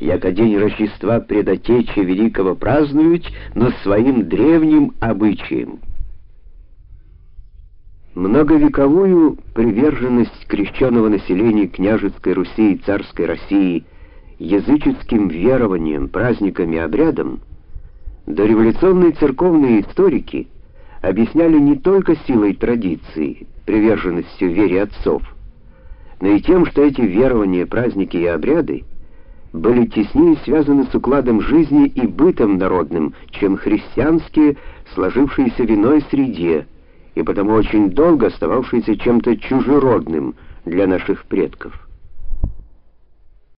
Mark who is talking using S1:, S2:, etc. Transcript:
S1: яко день Рождества предотечи великого празднуют, но своим древним обычаем. Многовековую приверженность крещенного населения княжеской Руси и царской России языческим верованиям, праздникам и обрядам дореволюционные церковные историки объясняли не только силой традиции, приверженностью вере отцов, но и тем, что эти верования, праздники и обряды были теснее связаны с укладом жизни и бытом народным, чем христианские, сложившиеся в иной среде, и потому очень долго остававшийся чем-то чужеродным для наших предков.